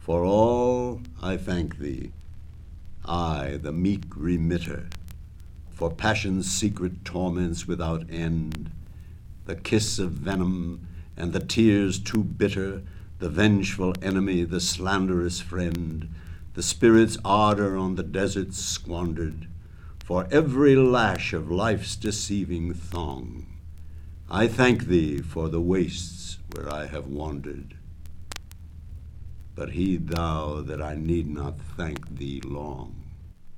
For all I thank thee, I, the meek remitter, for passion's secret torments without end, the kiss of venom and the tears too bitter, the vengeful enemy, the slanderous friend, the spirit's ardor on the desert squandered, for every lash of life's deceiving thong. I thank thee for the wastes where I have wandered. But heed thou that I need not thank thee long.